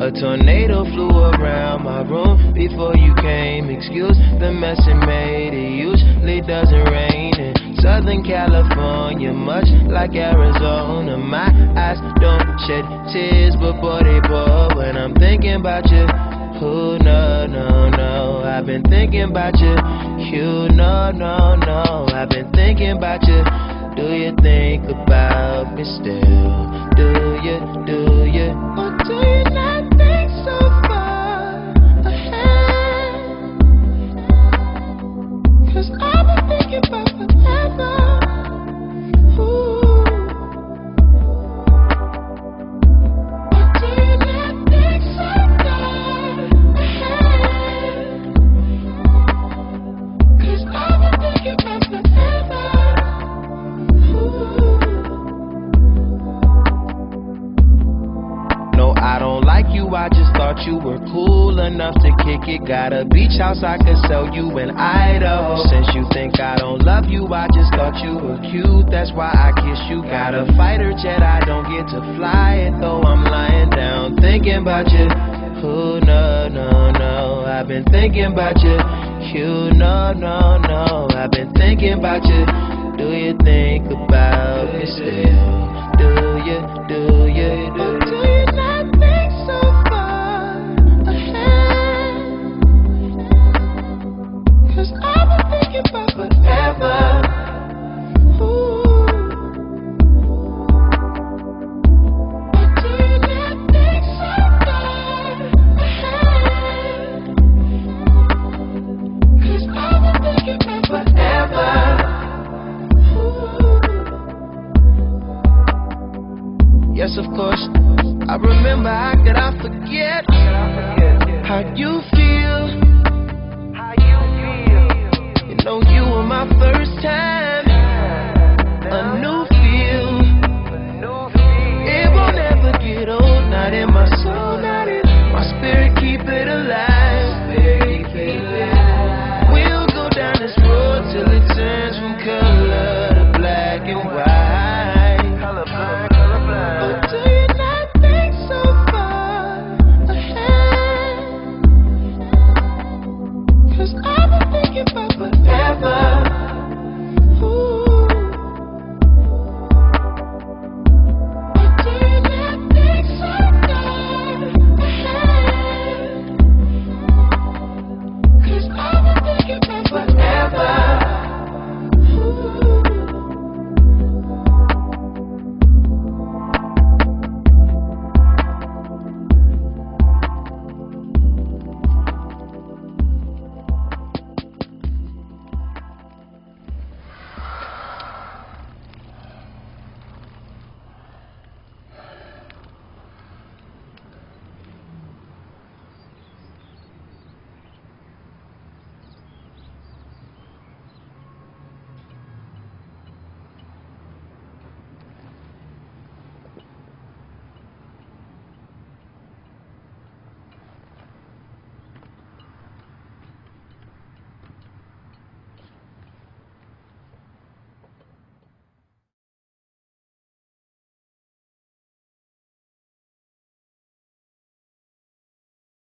A tornado flew around my room before you came. Excuse the mess it made. It usually doesn't rain in Southern California, much like Arizona. My eyes don't shed tears, but boy they pour when I'm thinking about you. Who no no no? I've been thinking about you. You no no no? I've been thinking about you. Do you think about me still? Do you do you? Or do you not you were cool enough to kick it. Got a beach house, I could sell you in Idaho. Since you think I don't love you, I just thought you were cute, that's why I kiss you. Got a fighter jet, I don't get to fly it, though I'm lying down thinking about you. Who, no, no, no, I've been thinking about you. You, no, no, no, I've been thinking about you. Do you think about me still? Do you, do you, do, you? yes, of course. I remember how could I forget how you